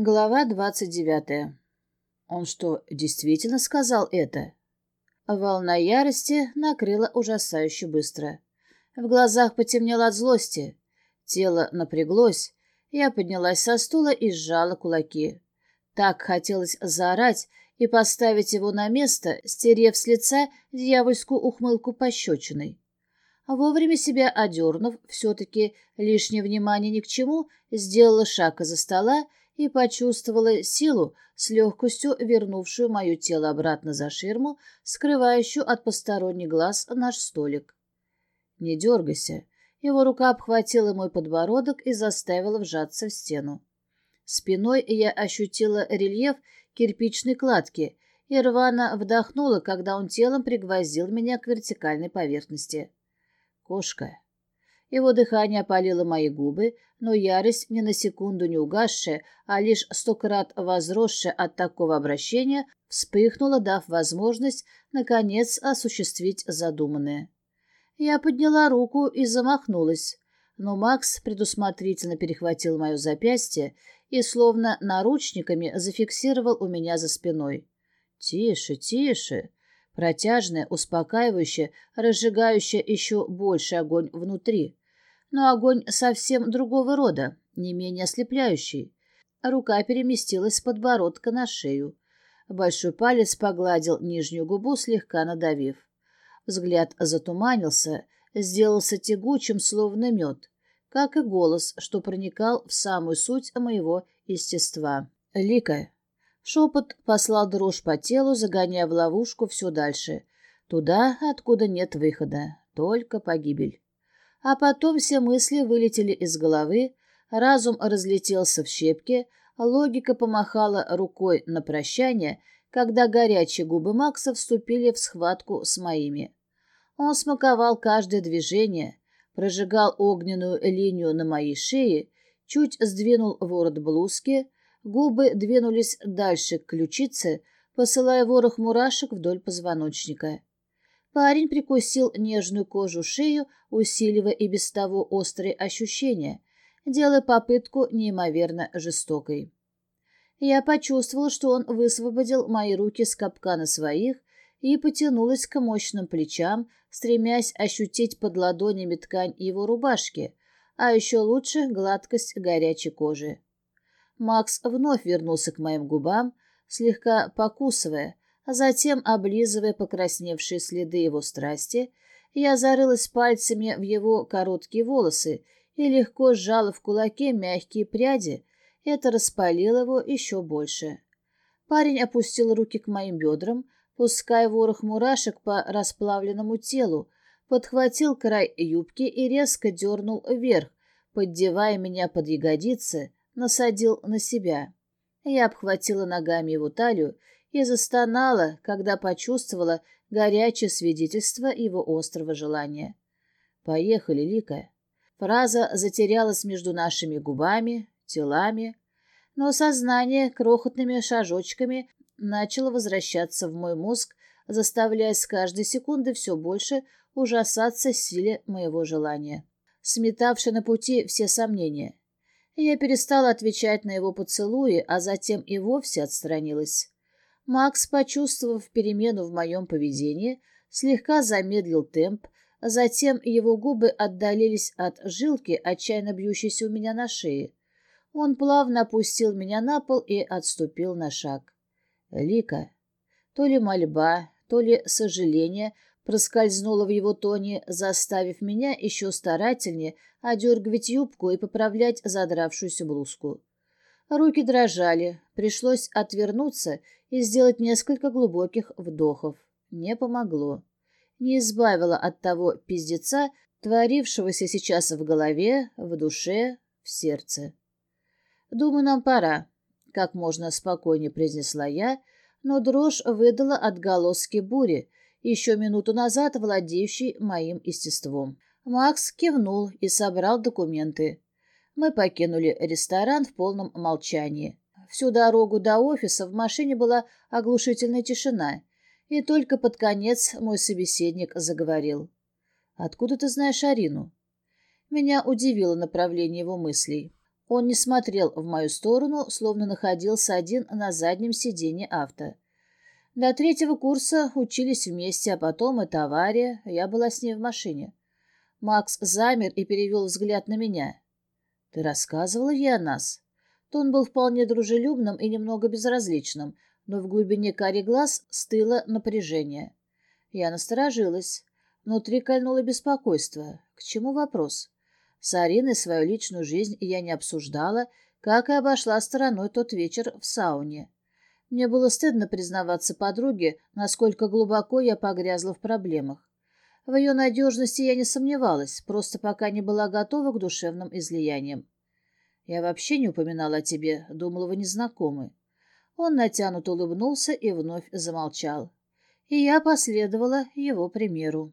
Глава двадцать девятая. Он что, действительно сказал это? Волна ярости накрыла ужасающе быстро. В глазах потемнело от злости. Тело напряглось. Я поднялась со стула и сжала кулаки. Так хотелось заорать и поставить его на место, стерев с лица дьявольскую ухмылку пощечиной. Вовремя себя одернув, все-таки лишнее внимание ни к чему, сделала шаг из-за стола и почувствовала силу, с легкостью вернувшую мое тело обратно за ширму, скрывающую от посторонних глаз наш столик. «Не дергайся». Его рука обхватила мой подбородок и заставила вжаться в стену. Спиной я ощутила рельеф кирпичной кладки и рвано вдохнула, когда он телом пригвоздил меня к вертикальной поверхности. «Кошка, его дыхание опалило мои губы, но ярость, ни на секунду не угасшая, а лишь сто крат возросшая от такого обращения, вспыхнула, дав возможность, наконец, осуществить задуманное. Я подняла руку и замахнулась, но Макс предусмотрительно перехватил мое запястье и словно наручниками зафиксировал у меня за спиной. «Тише, тише!» Протяжное, успокаивающее, разжигающее еще больше огонь внутри но огонь совсем другого рода, не менее ослепляющий. Рука переместилась с подбородка на шею. Большой палец погладил нижнюю губу, слегка надавив. Взгляд затуманился, сделался тягучим, словно мед, как и голос, что проникал в самую суть моего естества. «Лика!» Шепот послал дрожь по телу, загоняя в ловушку все дальше. Туда, откуда нет выхода, только погибель. А потом все мысли вылетели из головы, разум разлетелся в щепки, логика помахала рукой на прощание, когда горячие губы Макса вступили в схватку с моими. Он смаковал каждое движение, прожигал огненную линию на моей шее, чуть сдвинул ворот блузки, губы двинулись дальше к ключице, посылая ворох мурашек вдоль позвоночника. Парень прикусил нежную кожу шею, усиливая и без того острые ощущения, делая попытку неимоверно жестокой. Я почувствовала, что он высвободил мои руки с капкана своих и потянулась к мощным плечам, стремясь ощутить под ладонями ткань его рубашки, а еще лучше гладкость горячей кожи. Макс вновь вернулся к моим губам, слегка покусывая, а затем, облизывая покрасневшие следы его страсти, я зарылась пальцами в его короткие волосы и легко сжала в кулаке мягкие пряди. Это распалило его еще больше. Парень опустил руки к моим бедрам, пуская ворох мурашек по расплавленному телу, подхватил край юбки и резко дернул вверх, поддевая меня под ягодицы, насадил на себя. Я обхватила ногами его талию и застонала, когда почувствовала горячее свидетельство его острого желания. «Поехали, Лика». Фраза затерялась между нашими губами, телами, но сознание крохотными шажочками начало возвращаться в мой мозг, заставляя с каждой секунды все больше ужасаться силе моего желания, сметавши на пути все сомнения. Я перестала отвечать на его поцелуи, а затем и вовсе отстранилась. Макс, почувствовав перемену в моем поведении, слегка замедлил темп, затем его губы отдалились от жилки, отчаянно бьющейся у меня на шее. Он плавно опустил меня на пол и отступил на шаг. Лика. То ли мольба, то ли сожаление проскользнуло в его тоне, заставив меня еще старательнее одергивать юбку и поправлять задравшуюся блузку. Руки дрожали, пришлось отвернуться и сделать несколько глубоких вдохов. Не помогло. Не избавило от того пиздеца, творившегося сейчас в голове, в душе, в сердце. «Думаю, нам пора», — как можно спокойнее произнесла я, но дрожь выдала отголоски бури, еще минуту назад владеющей моим естеством. Макс кивнул и собрал документы. Мы покинули ресторан в полном молчании. Всю дорогу до офиса в машине была оглушительная тишина, и только под конец мой собеседник заговорил. «Откуда ты знаешь Арину?» Меня удивило направление его мыслей. Он не смотрел в мою сторону, словно находился один на заднем сиденье авто. До третьего курса учились вместе, а потом это авария, я была с ней в машине. Макс замер и перевел взгляд на меня. «Ты рассказывала ей о нас?» Тон был вполне дружелюбным и немного безразличным, но в глубине кари глаз стыло напряжение. Я насторожилась. Внутри кольнуло беспокойство. К чему вопрос? С Ариной свою личную жизнь я не обсуждала, как и обошла стороной тот вечер в сауне. Мне было стыдно признаваться подруге, насколько глубоко я погрязла в проблемах. В ее надежности я не сомневалась, просто пока не была готова к душевным излияниям. Я вообще не упоминала о тебе, думала, вы незнакомы. Он натянуто улыбнулся и вновь замолчал. И я последовала его примеру.